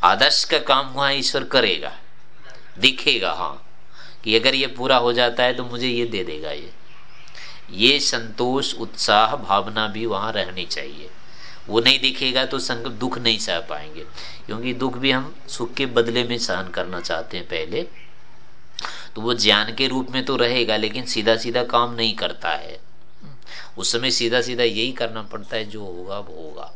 S1: आदर्श का काम वहाँ ईश्वर करेगा। दिखेगा हाँ। कि अगर ये पूरा हो जाता है तो मुझे ये दे देगा ये। ये संतोष उत्साह भावना भी वहाँ रहनी चाहिए। वो नहीं दिखेगा तो संग दुख नहीं सह पाएँगे। क्योंकि दुख भी हम सुख के बदले में सहन करना चाहते हैं पहले। तो वो ज्ञान के रूप में तो रहेगा, लेकिन सीधा सीधा काम नहीं करता है। उस समय सीधा सीधा यही करना पड़ता है, जो होगा, वो होगा।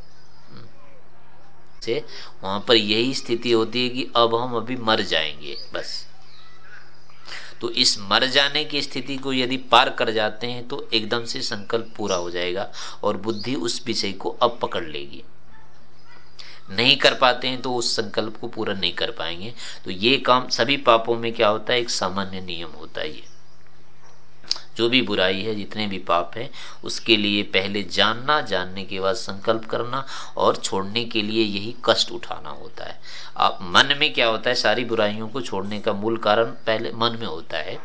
S1: से वहाँ पर यही स्थिति होती है कि अब हम अभी मर जाएँगे, बस। तो इस मर जाने की स्थिति को यदि पार कर जाते हैं तो एकदम से संकल्प पूरा हो जाएगा और बुद्धि उस विषय को अब पकड़ लेगी। नहीं कर पाते हैं तो उस संकल्प को पूरा नहीं कर पाएँगे। तो ये काम सभी पापों में क्या होता है? एक सामान्य नियम होता है ये। जो भी बुराई है, जितने भी पाप है, उसके लिए पहले जानना, जानने के बाद संकल्प करना और छोड़ने के लिए यही कष्ट उठाना होता है। आप मन में क्या होता है, सारी बुराइयों को छोड़ने का मूल कारण पहले मन में होता है।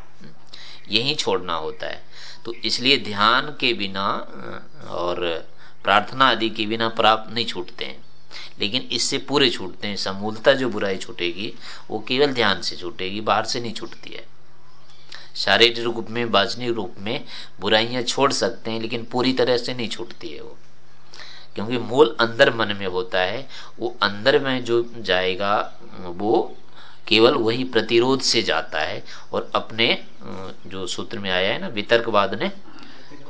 S1: यही छोड़ना होता है। तो इसलिए ध्यान के बिना और प्रार्थना आदि के बिना प्राप्त नहीं छूटते हैं। लेकिन इससे पूरे छूटते हैं। समूलता जो बुराई छूटेगी, वो केवल ध्यान से छूटेगी, बाहर से नहीं छूटती है। शारीरिक रूप में वाचनिक रूप में बुराइयाँ छोड़ सकते हैं, लेकिन पूरी तरह से नहीं छूटती है वो। क्योंकि मूल अंदर मन में होता है, वो अंदर में जो जाएगा, वो केवल वही प्रतिरोध से जाता है। और अपने जो सूत्र में आया है ना, वितर्कवाद ने,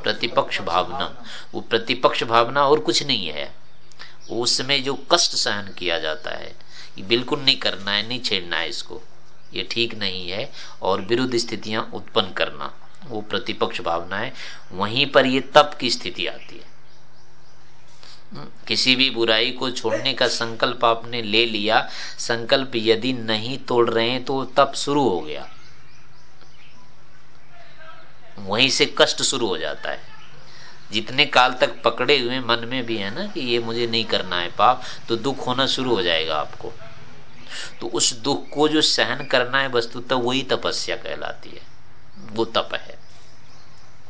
S1: प्रतिपक्ष भावना, वो प्रतिपक्ष भावना और कुछ नहीं है। उसमें जो कष्ट सहन किया जाता है बिल्कुल नहीं करना है, नहीं छेड़ना है इसको। ये ठीक नहीं है और विरुद्ध स्थितियाँ उत्पन्न करना वो प्रतिपक्ष भावना है। वहीं पर ये तप की स्थिति आती है। हम्म, किसी भी बुराई को छोड़ने का संकल्प आपने ले लिया संकल्प यदि नहीं तोड़ रहे हैं तो तप शुरू हो गया। वहीं से कष्ट शुरू हो जाता है। जितने काल तक पकड़े हुए मन में भी है ना कि ये मुझे नहीं करना है पाप तो दुख होना शुरू हो जाएगा आपको। तो उस दुख को जो सहन करना है वस्तुतः वही तपस्या कहलाती है। वो तप है।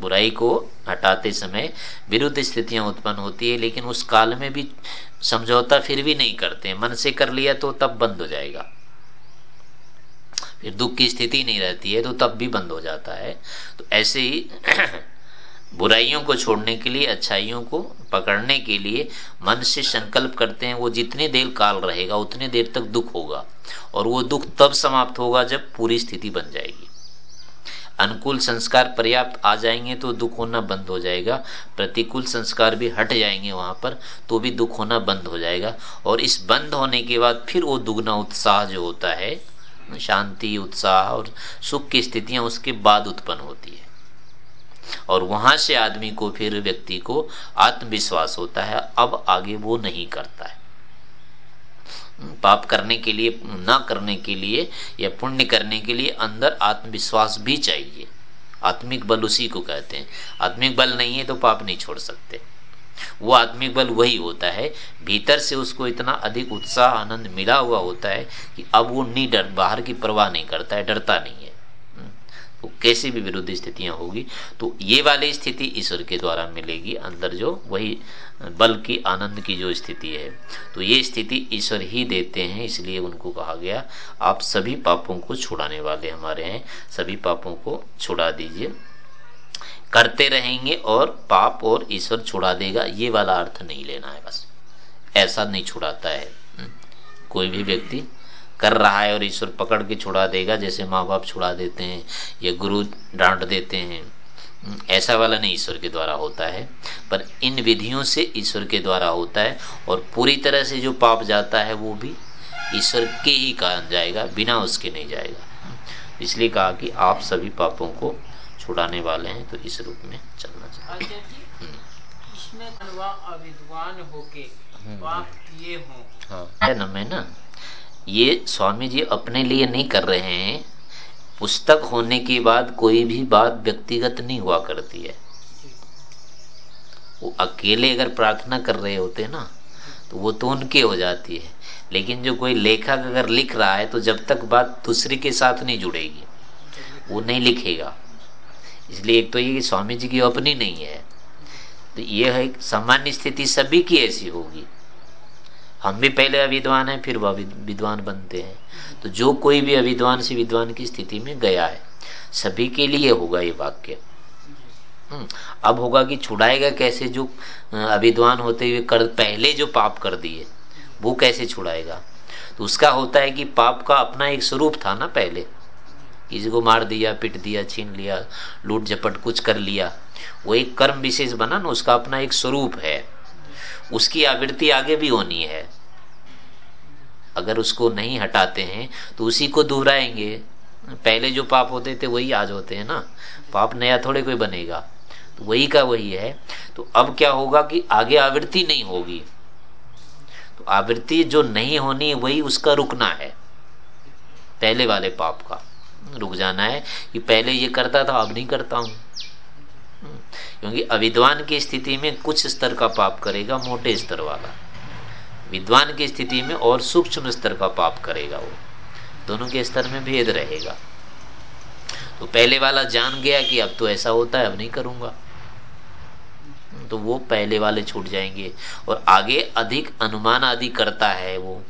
S1: बुराई को हटाते समय विरुद्ध स्थितियाँ उत्पन्न होती है, लेकिन उस काल में भी समझौता फिर भी नहीं करते मन से कर लिया तो तब बंद हो जाएगा। फिर दुख की स्थिति नहीं रहती है तो तब भी बंद हो जाता है। तो ऐसे ही बुराइयों को छोड़ने के लिए, अच्छाइयों को पकड़ने के लिए मन से संकल्प करते हैं, वो जितने देर काल रहेगा, उतने देर तक दुख होगा। और वो दुख तब समाप्त होगा जब पूरी स्थिति बन जाएगी। अनुकूल संस्कार पर्याप्त आ जाएँगे तो दुख होना बंद हो जाएगा। प्रतिकूल संस्कार भी हट जाएँगे वहाँ पर तो भी दुख होना बंद हो जाएगा। और इस बंद होने के बाद फिर वो दुगना उत्साह जो होता है, शांति, उत्साह और सुख की स्थितियाँ उसके बाद उत्पन्न होती है। और वहाँ से आदमी को फिर व्यक्ति को आत्मविश्वास होता है, अब आगे वो नहीं करता है। पाप करने के लिए, ना करने के लिए या पुण्य करने के लिए अंदर आत्मविश्वास भी चाहिए। आत्मिक बल उसी को कहते हैं। आत्मिक बल नहीं है तो पाप नहीं छोड़ सकते। वो आत्मिक बल वही होता है, भीतर से उसको इतना अधिक उत्साह, आनंद मिला हुआ होता है कि अब वो नहीं डर, बाहर की परवाह नहीं करता है, डरता नहीं है। तो कैसी भी विरुद्ध स्थितियाँ होगी तो ये वाली स्थिति ईश्वर के द्वारा मिलेगी, अंदर जो वही बल की, आनंद की जो स्थिति है। तो ये स्थिति ईश्वर ही देते हैं, इसलिए उनको कहा गया, आप सभी पापों को छुड़ाने वाले हमारे हैं, सभी पापों को छुड़ा दीजिए। करते रहेंगे और पाप और ईश्वर छुड़ा देगा, ये वाला अर्थ नहीं लेना है बस। ऐसा नहीं छुड़ाता है। हम्म। कोई भी व्यक्ति कर रहा है और ईश्वर पकड़ के छुड़ा देगा जैसे माँ बाप छुड़ा देते हैं या गुरु डांट देते हैं। हम्म, ऐसा वाला नहीं ईश्वर के द्वारा होता है पर इन विधियों से ईश्वर के द्वारा होता है और पूरी तरह से जो पाप जाता है वो भी ईश्वर के ही कारण जाएगा बिना उसके नहीं जाएगा। इसलिए कहा कि आप सभी पापों को छुड़ाने वाले हैं तो इस रूप में चलना चाहिए। अच्छा
S2: इसमें अविद्वान होके पाप किए हों।
S1: हाँ। है ना मैं ना ये स्वामी जी अपने लिए नहीं कर रहे हैं। पुस्तक होने के बाद कोई भी बात व्यक्तिगत नहीं हुआ करती है। वो अकेले अगर प्रार्थना कर रहे होते ना तो वो तो उनके हो जाती है। लेकिन जो कोई लेखक अगर लिख रहा है तो जब तक बात दूसरे के साथ नहीं जुड़ेगी। वो नहीं लिखेगा। इसलिए एक तो ये स्वामी जी की अपनी नहीं है। तो ये है सामान्य स्थिति सभी की ऐसी होगी। हम भी पहले अविद्वान हैं फिर वह विद्वान बनते हैं। तो जो कोई भी अविद्वान से विद्वान की स्थिति में गया है सभी के लिए होगा ये वाक्य। हम्म, अब होगा कि छुड़ाएगा कैसे जो अविद्वान होते हुए कर पहले जो पाप कर दिए वो कैसे छुड़ाएगा? तो उसका होता है कि पाप का अपना एक स्वरूप था ना पहले। किसी को मार दिया पिट दिया छीन लिया लूट झपट कुछ कर लिया वो एक कर्म विशेष बना ना उसका अपना एक स्वरूप है। उसकी आवृत्ति आगे भी होनी है। अगर उसको नहीं हटाते हैं तो उसी को दोहराएँगे। पहले जो पाप होते थे, वही आज होते हैं ना। पाप नया थोड़े कोई बनेगा। तो वही का वही है। तो अब क्या होगा कि आगे आवृत्ति नहीं होगी। तो आवृत्ति जो नहीं होनी, वही उसका रुकना है। पहले वाले पाप का। रुक जाना है कि पहले ये करता था, अब नहीं करता हूँ। क्योंकि अविद्वान की स्थिति में कुछ स्तर का पाप करेगा, मोटे स्तर वाला। विद्वान की स्थिति में और सूक्ष्म स्तर का पाप करेगा वो। दोनों के स्तर में भेद रहेगा। तो पहले वाला जान गया कि अब तो ऐसा होता है, अब नहीं करूँगा। तो वो पहले वाले छूट जाएँगे। और आगे अधिक अनुमान आदि करता है वो,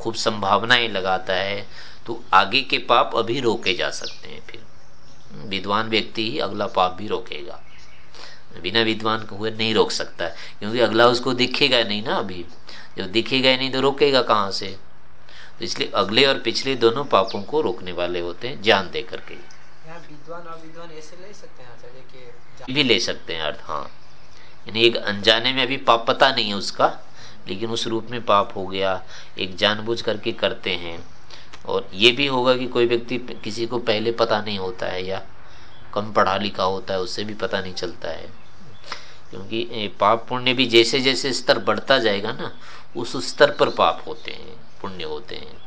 S1: खूब संभावनाएँ लगाता है तो आगे के पाप अभी रोके जा सकते हैं फिर। विद्वान व्यक्ति ही अगला पाप भी रोकेगा। बिना विद्वान को हुए नहीं रोक सकता क्योंकि अगला उसको दिखेगा नहीं ना अभी। जब दिखेगा नहीं तो रोकेगा कहाँ से? तो इसलिए अगले और पिछले दोनों पापों को रोकने वाले होते हैं ज्ञान दे करके।
S2: विद्वान अविद्वान ऐसे ले सकते हैं
S1: भी ले सकते हैं अर्थ हाँ। यानी एक अनजाने में अभी पाप पता नहीं है उसका लेकिन उस रूप में पाप हो गया एक जानबूझ करके करते हैं। और ये भी होगा कि कोई व्यक्ति किसी को पहले पता नहीं होता है या कम पढ़ा लिखा होता है उससे भी पता नहीं चलता है। क्योंकि पाप पुण्य भी जैसे जैसे स्तर बढ़ता जाएगा ना, उस स्तर पर पाप होते हैं, पुण्य होते हैं।